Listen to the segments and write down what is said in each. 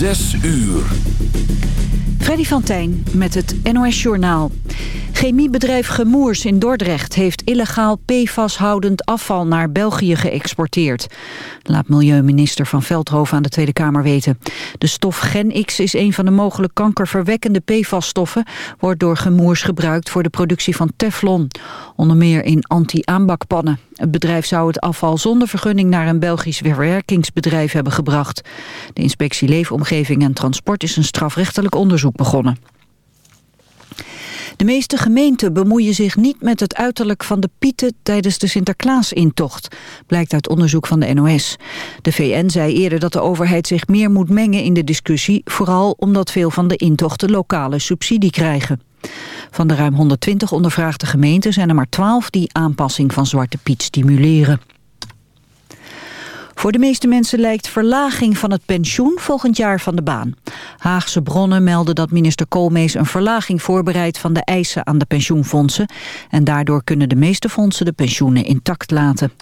Zes uur. Freddy van Tijn met het NOS Journaal. Chemiebedrijf Gemoers in Dordrecht heeft illegaal PFAS-houdend afval naar België geëxporteerd. Laat milieuminister Van Veldhoven aan de Tweede Kamer weten. De stof Gen-X is een van de mogelijk kankerverwekkende PFAS-stoffen... wordt door Gemoers gebruikt voor de productie van teflon. Onder meer in anti-aanbakpannen. Het bedrijf zou het afval zonder vergunning naar een Belgisch verwerkingsbedrijf hebben gebracht. De inspectie Leefomgeving en Transport is een strafrechtelijk onderzoek begonnen. De meeste gemeenten bemoeien zich niet met het uiterlijk van de pieten tijdens de Sinterklaasintocht, blijkt uit onderzoek van de NOS. De VN zei eerder dat de overheid zich meer moet mengen in de discussie, vooral omdat veel van de intochten lokale subsidie krijgen. Van de ruim 120 ondervraagde gemeenten zijn er maar 12 die aanpassing van Zwarte Piet stimuleren. Voor de meeste mensen lijkt verlaging van het pensioen volgend jaar van de baan. Haagse bronnen melden dat minister Koolmees een verlaging voorbereidt van de eisen aan de pensioenfondsen. En daardoor kunnen de meeste fondsen de pensioenen intact laten.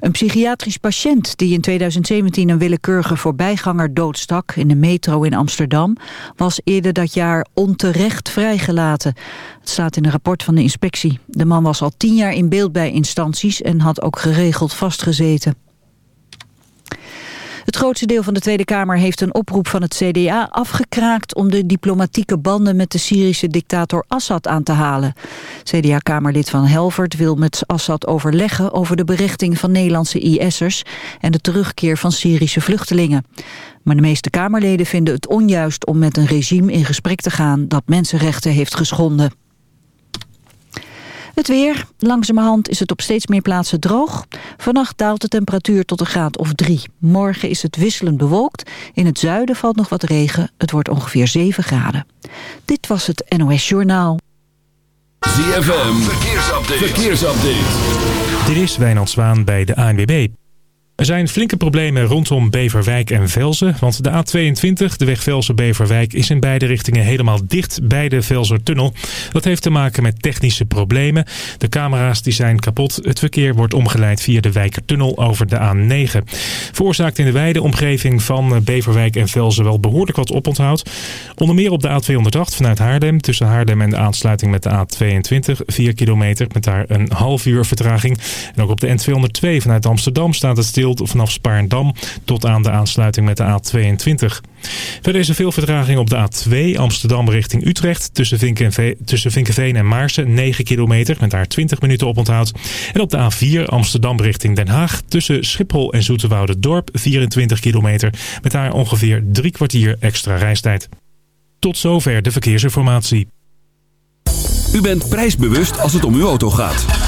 Een psychiatrisch patiënt die in 2017 een willekeurige voorbijganger doodstak in de metro in Amsterdam, was eerder dat jaar onterecht vrijgelaten. Het staat in een rapport van de inspectie. De man was al tien jaar in beeld bij instanties en had ook geregeld vastgezeten. Het grootste deel van de Tweede Kamer heeft een oproep van het CDA afgekraakt om de diplomatieke banden met de Syrische dictator Assad aan te halen. CDA-kamerlid van Helvert wil met Assad overleggen over de berichting van Nederlandse IS'ers en de terugkeer van Syrische vluchtelingen. Maar de meeste Kamerleden vinden het onjuist om met een regime in gesprek te gaan dat mensenrechten heeft geschonden. Het weer. Langzamerhand is het op steeds meer plaatsen droog. Vannacht daalt de temperatuur tot een graad of drie. Morgen is het wisselend bewolkt. In het zuiden valt nog wat regen. Het wordt ongeveer 7 graden. Dit was het NOS Journaal. ZFM. Verkeersupdate. Verkeersupdate. Dit is Wijnand Zwaan bij de ANWB. Er zijn flinke problemen rondom Beverwijk en Velzen. Want de A22, de weg Velzen-Beverwijk, is in beide richtingen helemaal dicht bij de Velzertunnel. Dat heeft te maken met technische problemen. De camera's die zijn kapot. Het verkeer wordt omgeleid via de Wijkertunnel over de A9. Veroorzaakt in de wijde omgeving van Beverwijk en Velzen wel behoorlijk wat oponthoud. Onder meer op de A208 vanuit Haarlem. Tussen Haarlem en de aansluiting met de A22. 4 kilometer met daar een half uur vertraging. En ook op de N202 vanuit Amsterdam staat het stil vanaf Spaarndam tot aan de aansluiting met de A22. Verder is er veel vertraging op de A2 Amsterdam richting Utrecht tussen, Vinkenveen, tussen Vinkenveen en Maarsen 9 kilometer met daar 20 minuten op onthoud. En op de A4 Amsterdam richting Den Haag tussen Schiphol en Dorp 24 kilometer met daar ongeveer drie kwartier extra reistijd. Tot zover de verkeersinformatie. U bent prijsbewust als het om uw auto gaat.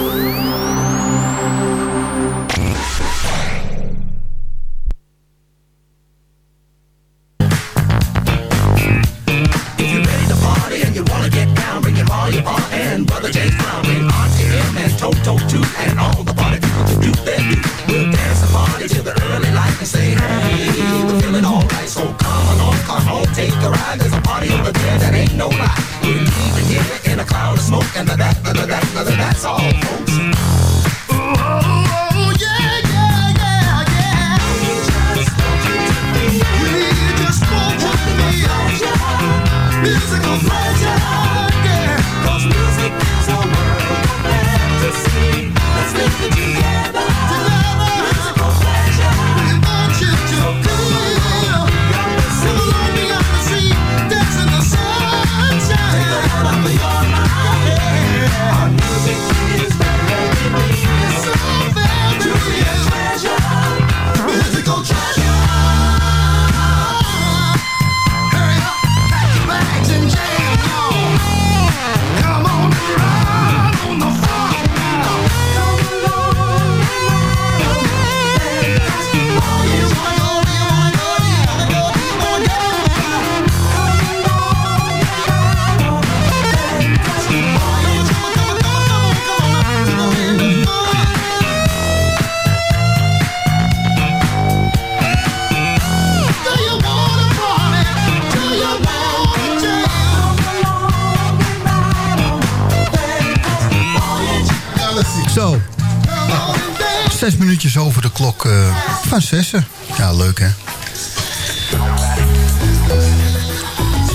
Klok eh, van zessen. Ja, leuk hè?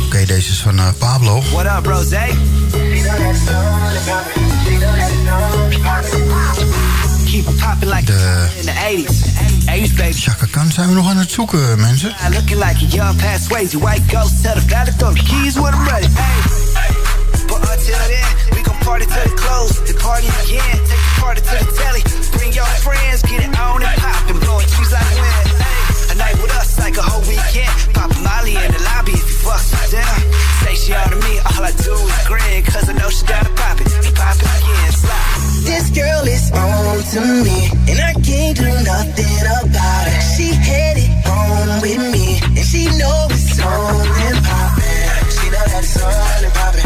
Oké, deze is van eh, Pablo. What up, like De in the 80s. 80s, baby. Chaka Khan zijn we nog aan het zoeken, mensen. The the party till it close. The party again, take the party to the telly. Bring your friends, get it on and pop and blowing trees like wind. A night with us like a whole weekend. Pop Molly in the lobby if you with them. Say she on to me, all I do is grin. Cause I know she gotta pop it. Pop it again, slide. This girl is on to me, and I can't do nothing about it. She headed on with me, and she know it's on and poppin'. She know that it's on and poppin'.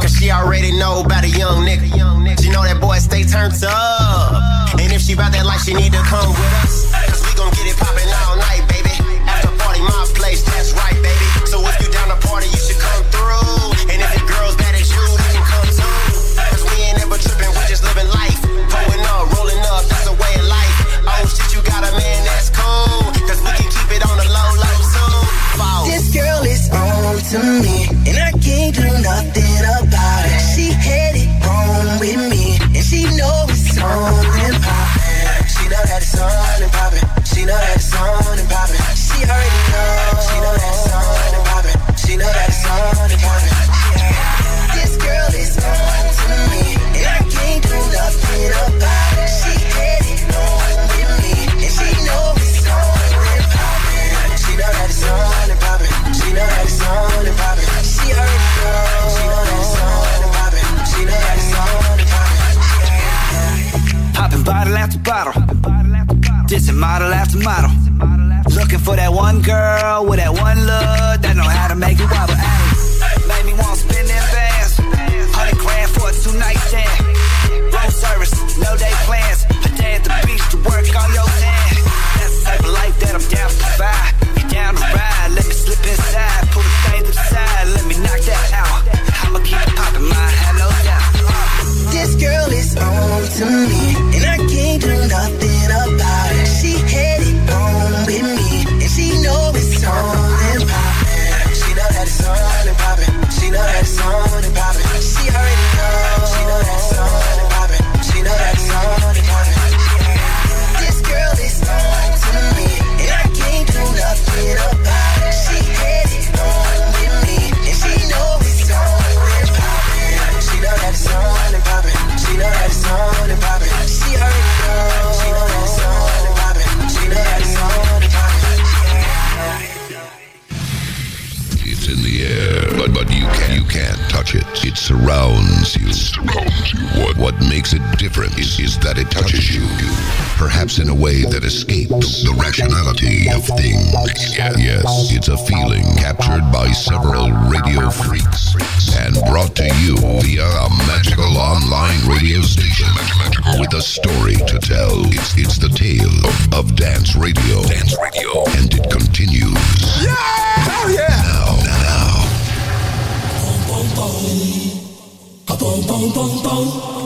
cause she already know about a young nigga. She know that boy stay turned up. And if she bout that life, she need to come with us. For that one girl with that one touches you, perhaps in a way that escapes the rationality of things. Yes, it's a feeling captured by several radio freaks and brought to you via a magical online radio station with a story to tell. It's it's the tale of, of dance radio. Dance radio, and it continues. Yeah! Hell yeah! Now, now. Just a little love.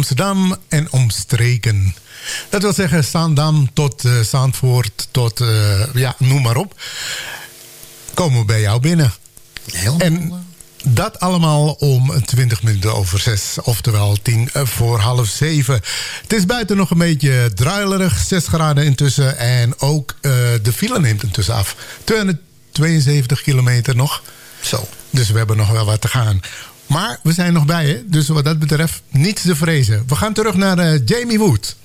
Amsterdam en omstreken. Dat wil zeggen Zaandam tot uh, tot, eh, ja, noem maar op. Komen we bij jou binnen. Helemaal. En dat allemaal om 20 minuten over 6, oftewel 10 voor half 7. Het is buiten nog een beetje druilerig, 6 graden intussen. En ook eh, de file neemt intussen af. 272 kilometer nog. Zo. Dus we hebben nog wel wat te gaan. Maar we zijn nog bij je, dus wat dat betreft niets te vrezen. We gaan terug naar uh, Jamie Wood.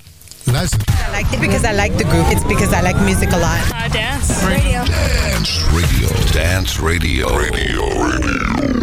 Luister. I like it because I like the group. It's because I like music a lot. Uh, dance. Radio. Dance radio. Dance radio. Radio radio.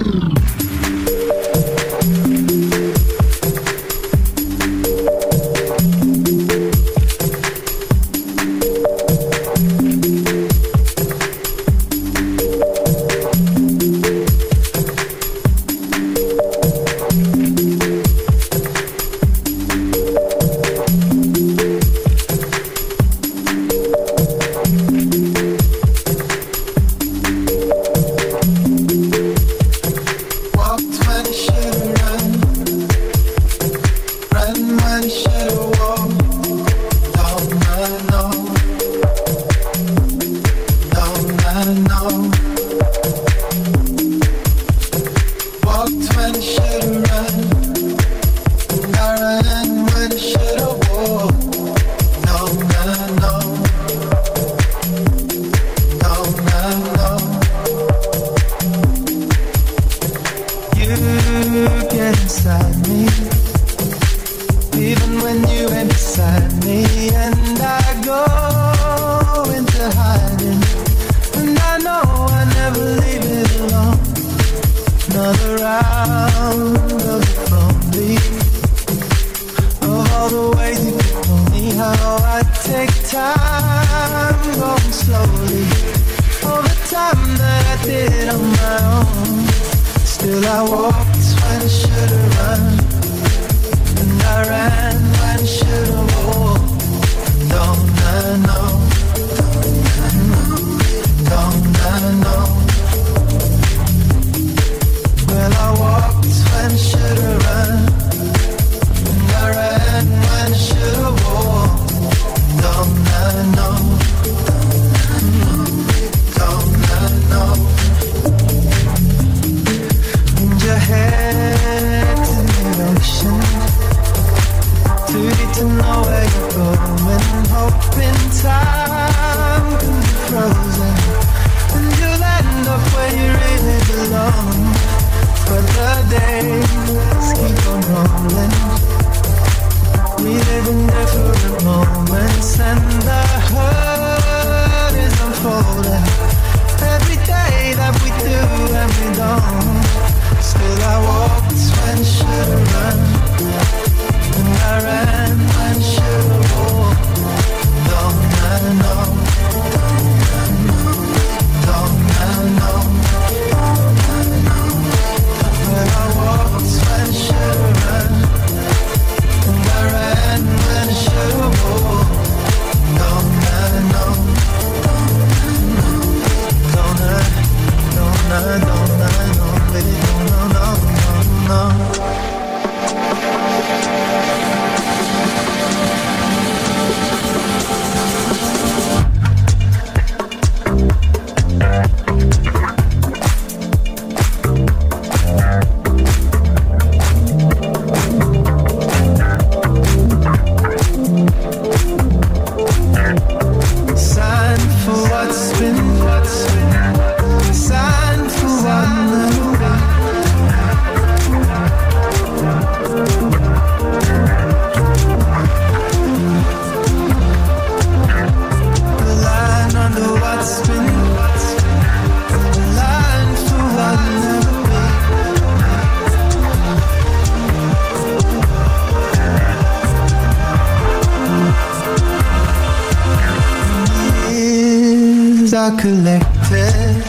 are collected.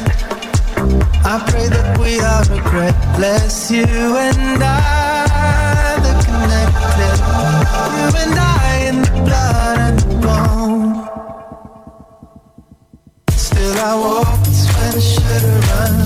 I pray that we are regretless. You and I, the connected. You and I in the blood and the bone. Still I walk this when I should have run.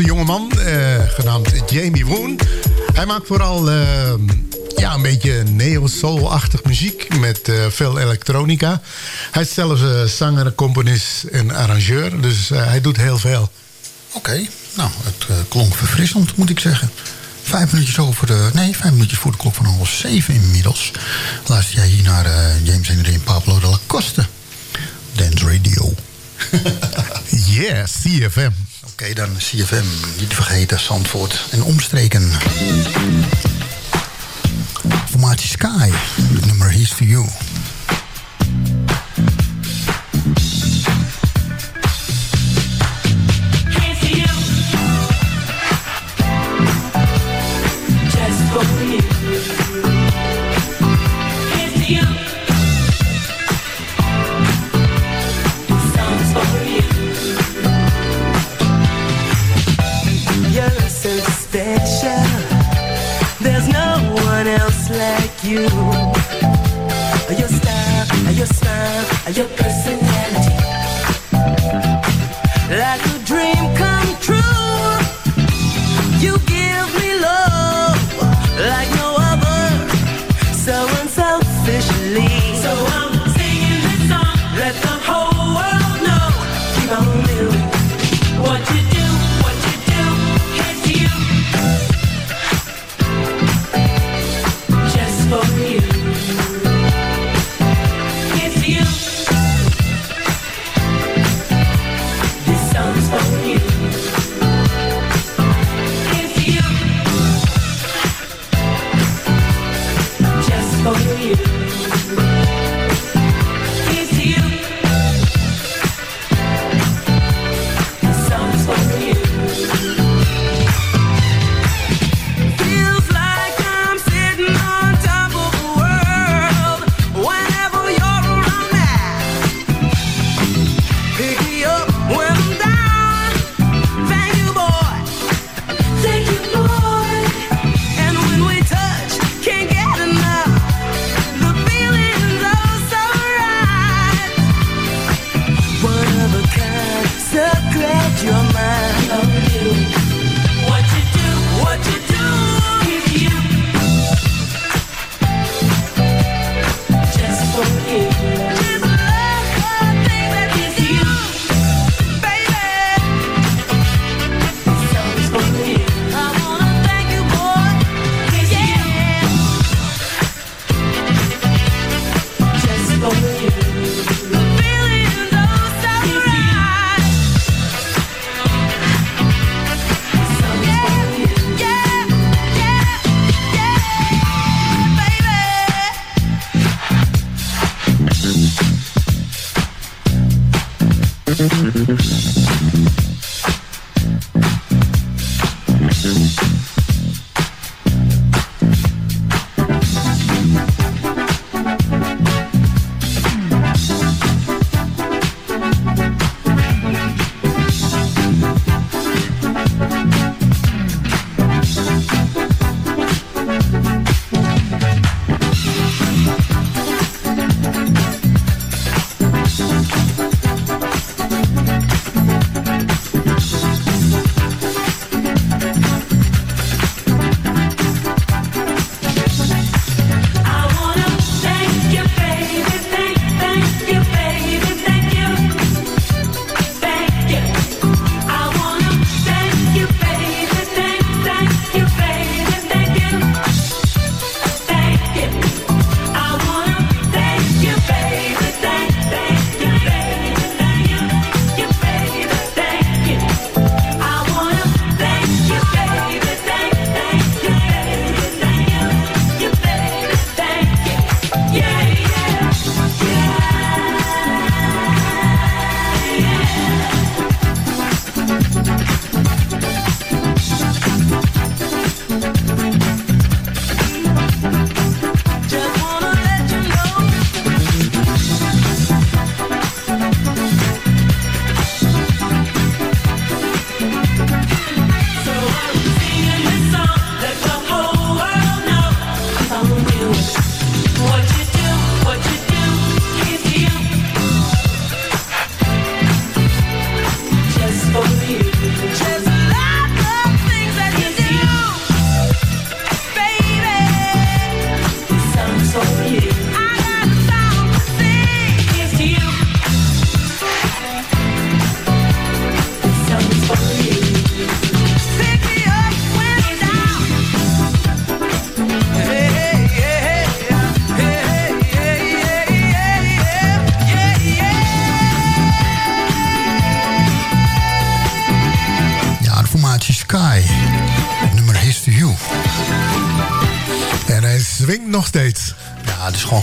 Engelse jongeman, eh genaamd Jamie Woon. Hij maakt vooral eh, ja, een beetje neo-soul-achtig muziek met eh, veel elektronica. Hij is zelfs eh, zanger, componist en arrangeur, dus hij doet heel veel. Oké, nou, het klonk verfrissend, moet ik zeggen. Vijf minuutjes over de... Nee, vijf minuutjes voor de klok van half zeven inmiddels. Luister jij hier naar James Henry en Pablo de la Coste. Dance Radio. yeah, CFM. Oké, dan CFM. Niet vergeten, Zandvoort en omstreken. Formatie Sky. Het nummer He's to You.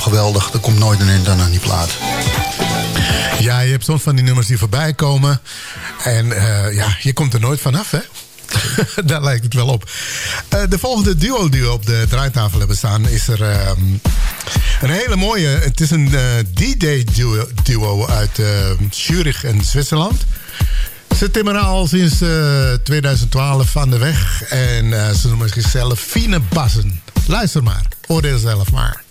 Geweldig. Er komt nooit een eind aan die plaat. Ja, je hebt soms van die nummers die voorbij komen. En eh, ja, je komt er nooit vanaf, hè? Daar lijkt het wel op. Eh, de volgende duo die we op de draaitafel hebben staan... is er ehm, een hele mooie... Het is een eh, DJ-duo duo uit eh, Zurich en Zwitserland. Ze timmeren al sinds eh, 2012 aan de weg. En ze noemen zichzelf Fine Bassen. Luister maar. Oordeel zelf maar.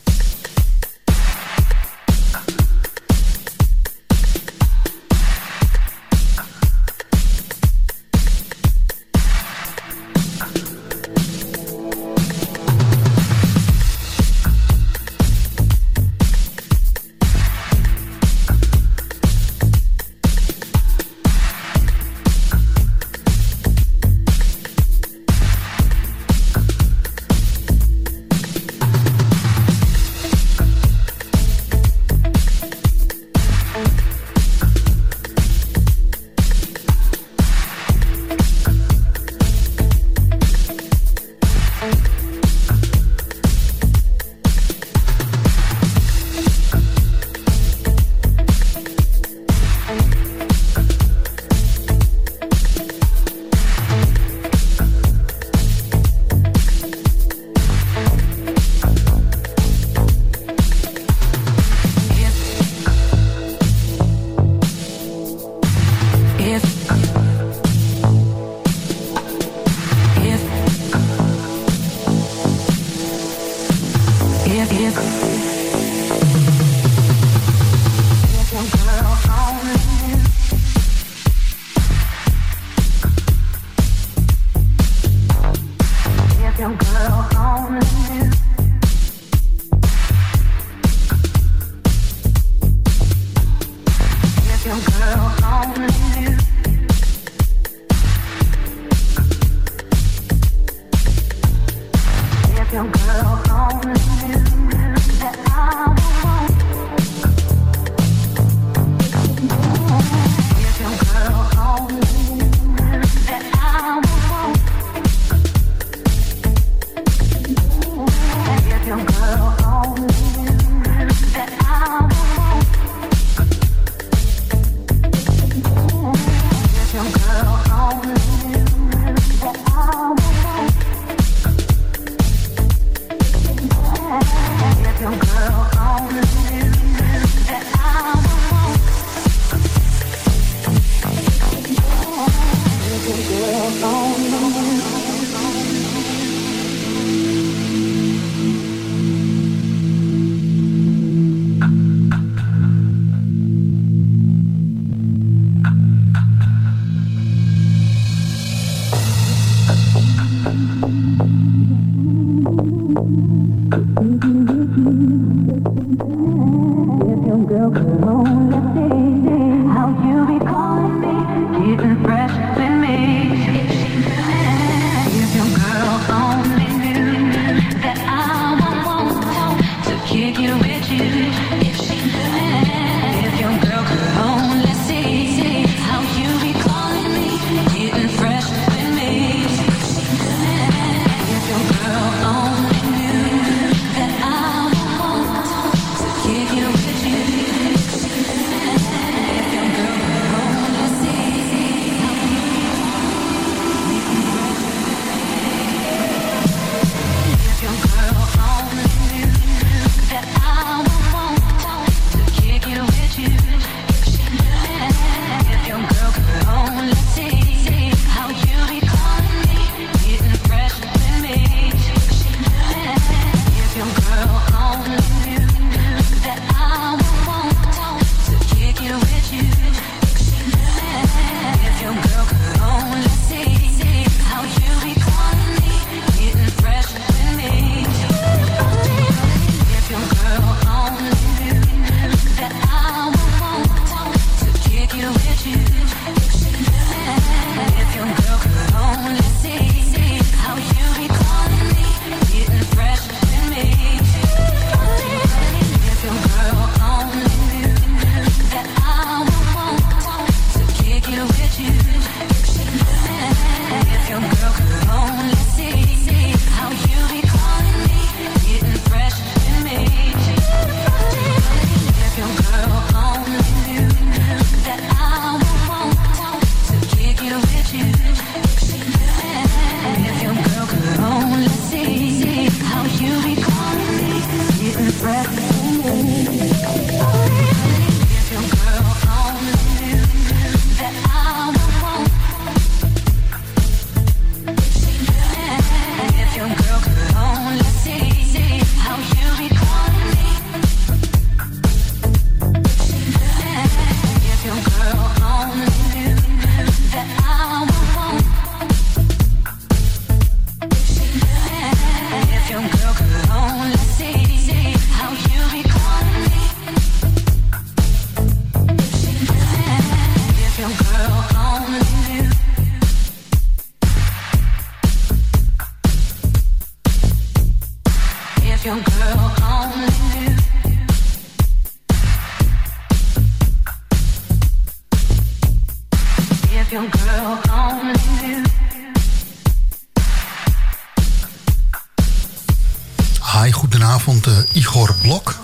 Hi, goedenavond uh, Igor Blok.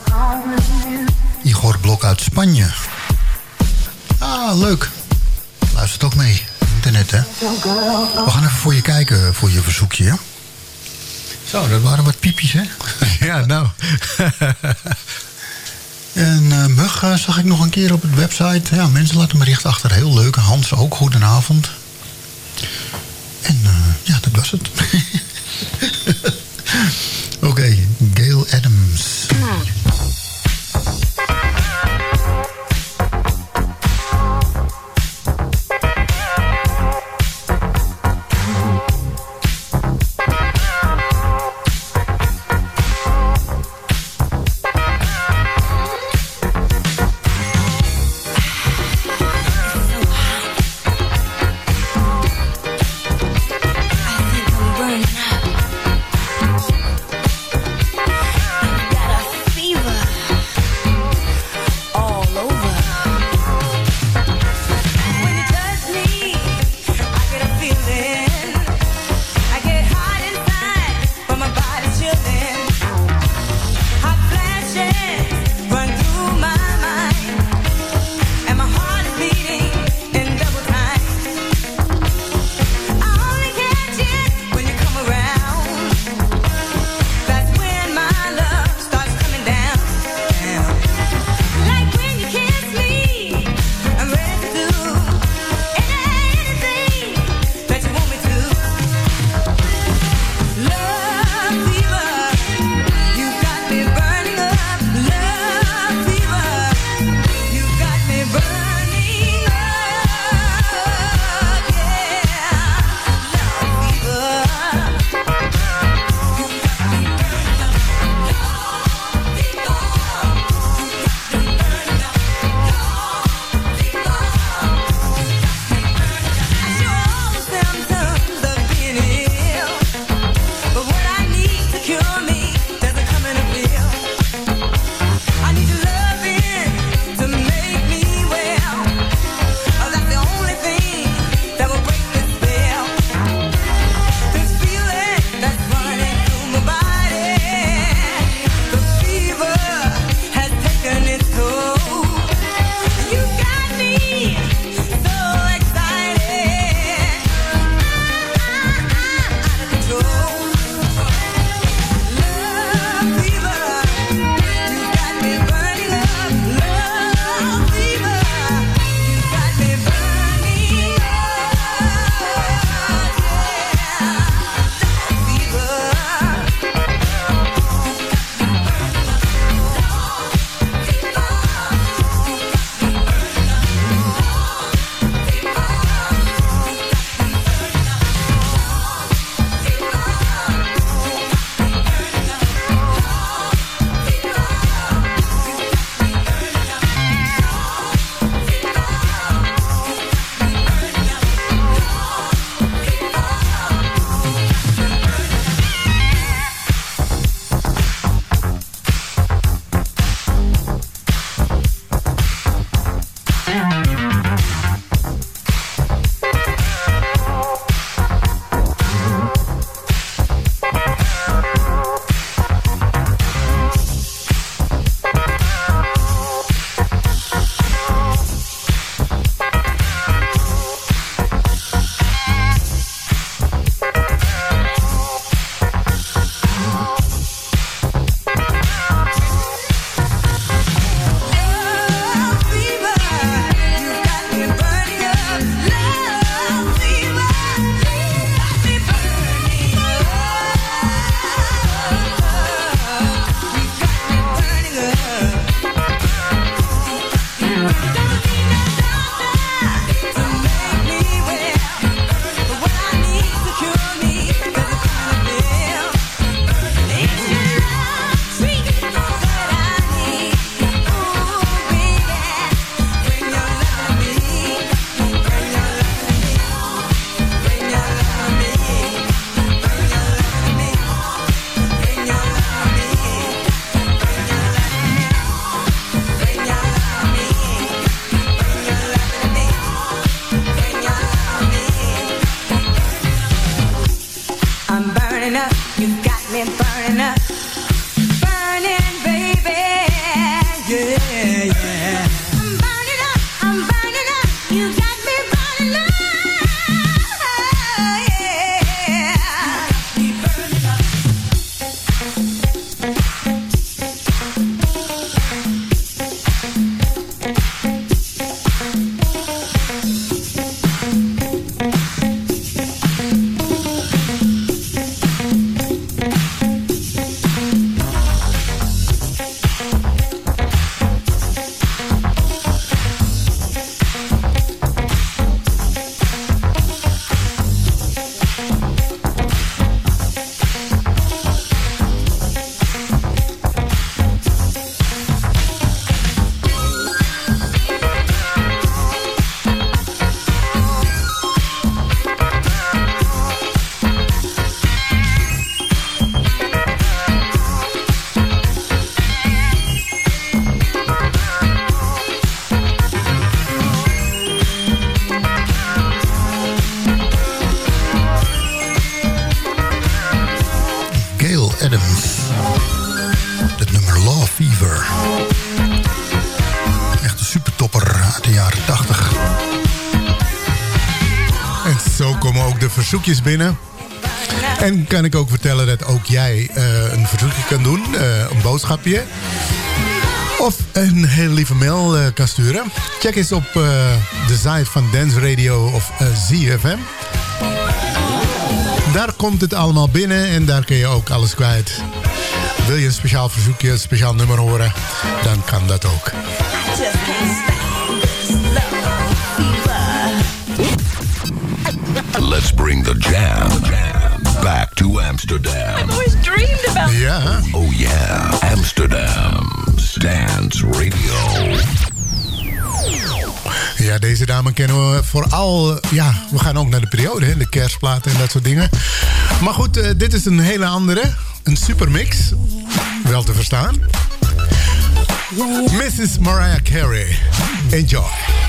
Igor Blok uit Spanje. Ah, leuk. Luistert ook mee. Internet, hè? We gaan even voor je kijken, voor je verzoekje, ja? Zo, dat waren wat piepjes, hè? ja, nou. en uh, Mug uh, zag ik nog een keer op het website. Ja, mensen laten me bericht achter. Heel leuk. Hans ook, goedenavond. En ja, dat was het. Adams. Binnen. En kan ik ook vertellen dat ook jij eh, een verzoekje kan doen. eh, een boodschapje. Of een hele lieve mail eh, kan sturen. Check eens op de site van Dance Radio of ZFM. Daar komt het allemaal binnen en daar kun je ook alles kwijt. Wil je een speciaal verzoekje, een speciaal nummer horen, dan kan dat ook. Bring the jam back to Amsterdam. I've always dreamed about Ja. Oh yeah, Amsterdam's Dance Radio. Ja, deze dame kennen we vooral... Ja, we gaan ook naar de periode, hè, de kerstplaten en dat soort dingen. Maar goed, eh, dit is een hele andere. Een supermix. Wel te verstaan. Mrs. Mariah Carey. Enjoy.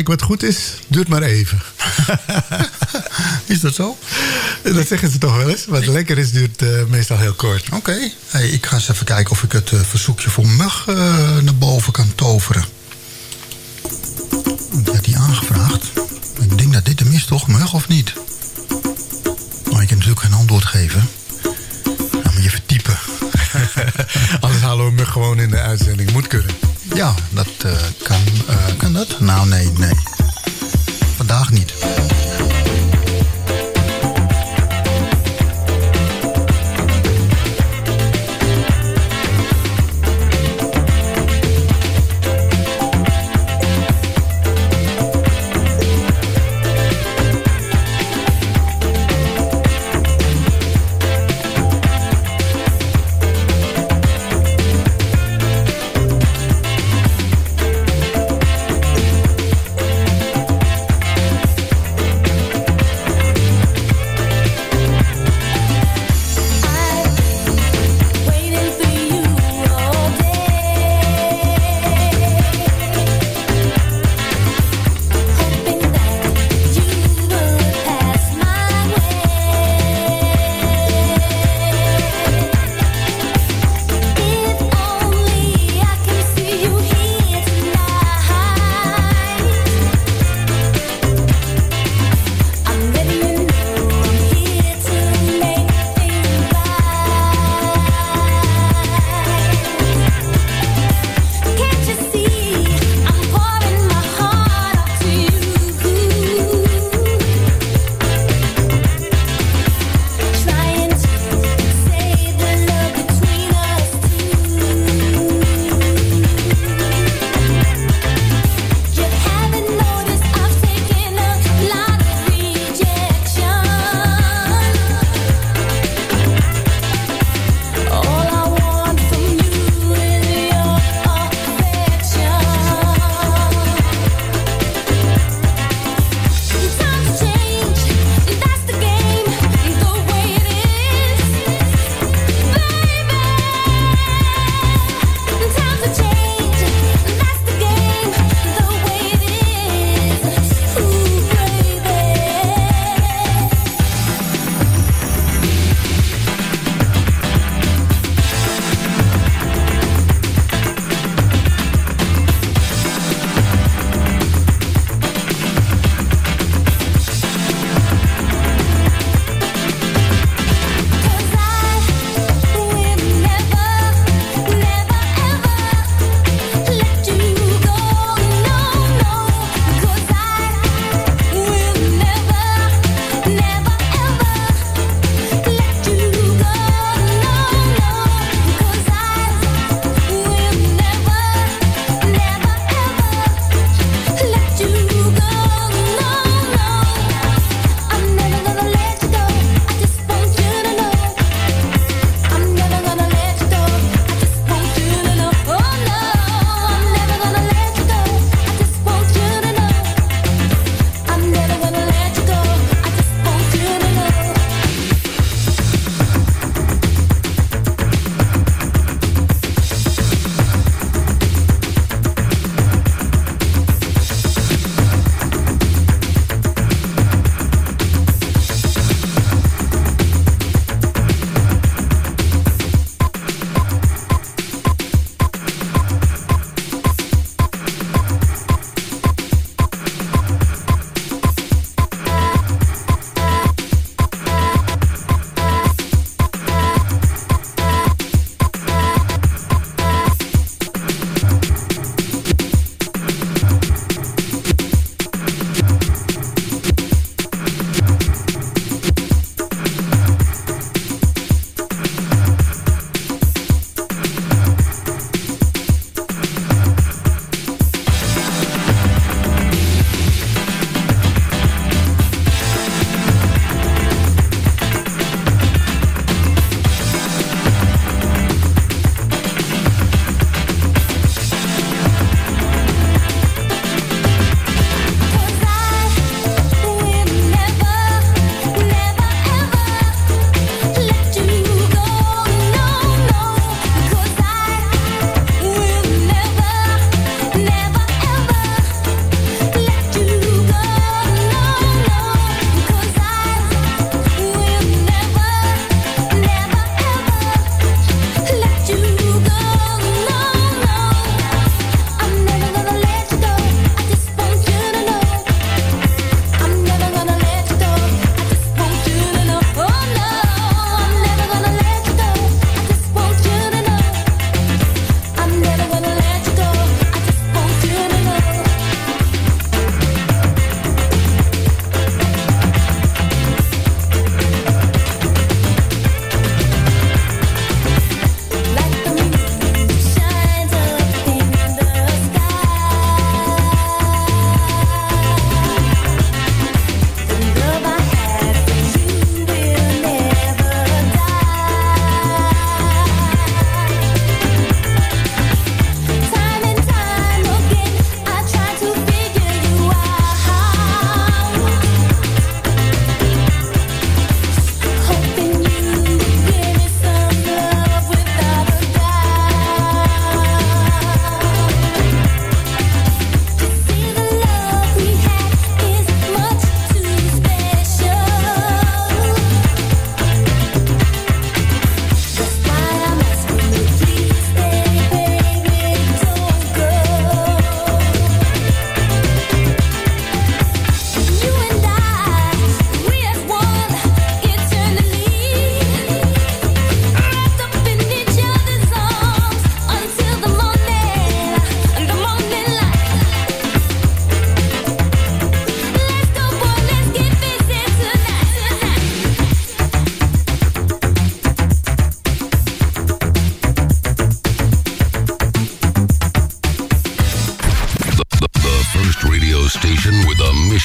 Ja, kijk wat goed is, duurt maar even. is dat zo? Dat zeggen ze toch wel eens. Wat lekker is, duurt eh, meestal heel kort. Oké. Hey, ik ga eens even kijken of ik het eh, verzoekje voor Mug eh, naar boven kan toveren. Ik heb die aangevraagd. Ik denk dat dit hem is, toch? Mug of niet? Maar ik kan natuurlijk geen antwoord geven. Dan moet je even typen. Anders halen we hem gewoon in de uitzending. Moet kunnen. Ja, dat eh, kan. eh, kan dat? Nou, nee, nee. Vandaag niet.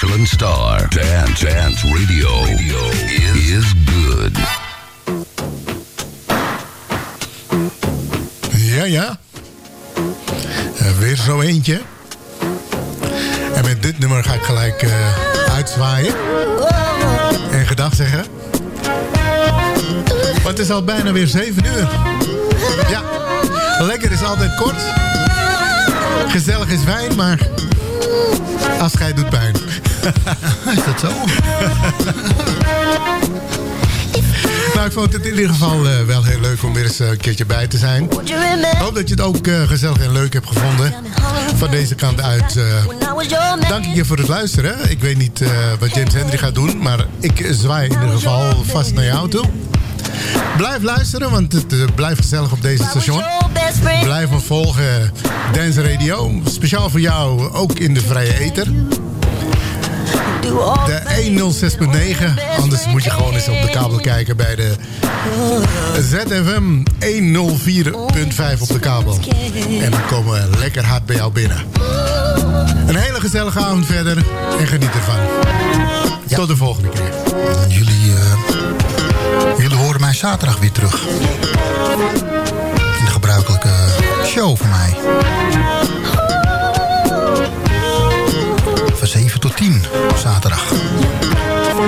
Michelin star. Dance Dance Radio, is, is good. Ja, ja. Eh, weer zo eentje. En met dit nummer ga ik gelijk eh, uitzwaaien. En gedag zeggen. Maar het is al bijna weer 7 uur. Ja, lekker is altijd kort. Gezellig is fijn, maar afscheid doet pijn. Is dat zo? Nou, ik vond het in ieder geval eh, wel heel leuk om weer eens eh, een keertje bij te zijn. Ik hoop dat je het ook eh, gezellig en leuk hebt gevonden. Van deze kant uit eh, dank ik je voor het luisteren. Ik weet niet wat James Henry gaat doen, maar ik zwaai in ieder geval vast naar jou toe. Blijf luisteren, want het blijft gezellig op deze station. Blijf me volgen, Dance Radio. Speciaal voor jou, ook in de vrije ether. De 106.9. Anders moet je gewoon eens op de kabel kijken bij de ZFM 104.5 op de kabel. En dan komen we lekker hard bij jou binnen. Een hele gezellige avond verder en geniet ervan. Tot de volgende keer. Jullie, eh, jullie horen mij zaterdag weer terug. In de gebruikelijke show voor mij. Tot 10 zaterdag.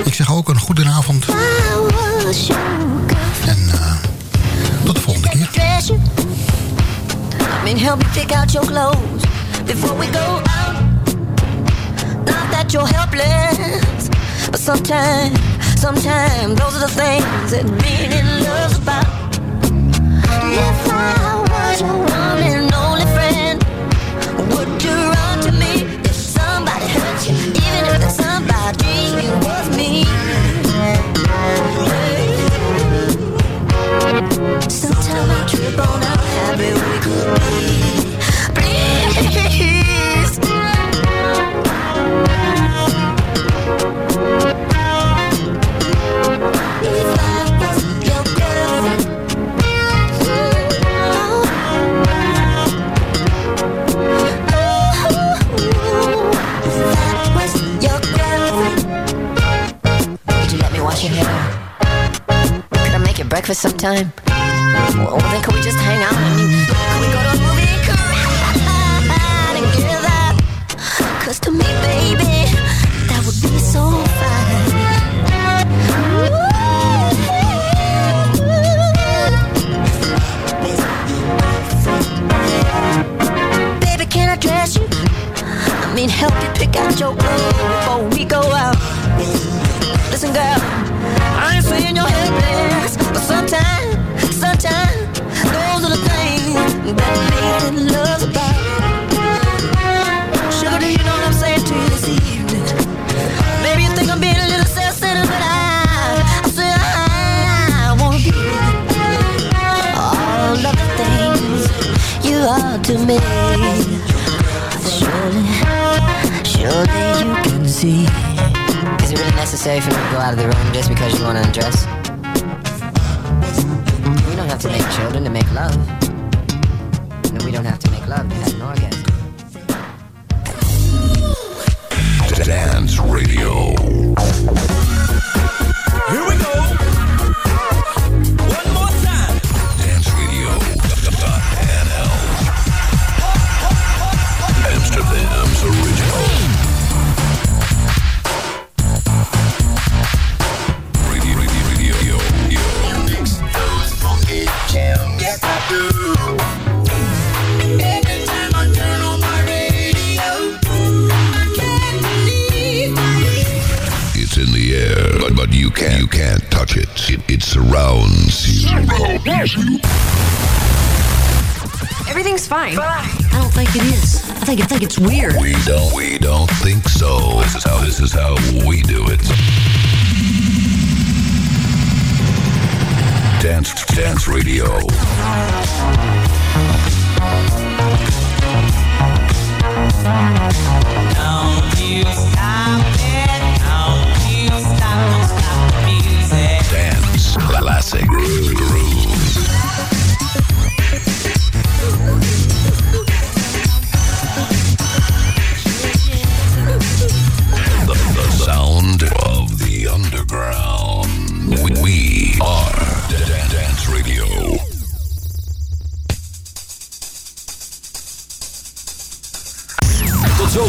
Ik zeg ook een goede avond. En eh, tot de volgende keer. sometimes those are the things that being in love's about. If I was your Sometimes I trip on how happy we could be. Please. If I was your girlfriend, if I was your girlfriend, could you let me wash your hair? Could I make your breakfast sometime? Then we just hang out we go to a movie to me, baby, that would be so fine. Baby, can I dress you? I mean, help you pick out your clothes before we go out. Listen, girl, I ain't saying you're to love Surely you know what I'm saying to your seat Maybe you think I'm being a little sensitive, but I I won't be all of the things you are to me. Surely, surely you can see. Is it really necessary for me to go out of the room just because you want to undress? We don't have to make children to make love. We don't have to make love to have an orgasm. Dance Radio. Everything's fine. I don't think it is. I think I think it's weird. We don't we don't think so. This is how this is how we do it. Dance Dance Radio. Don't you stop it. Don't you stop, don't stop the music. Dance classic groove.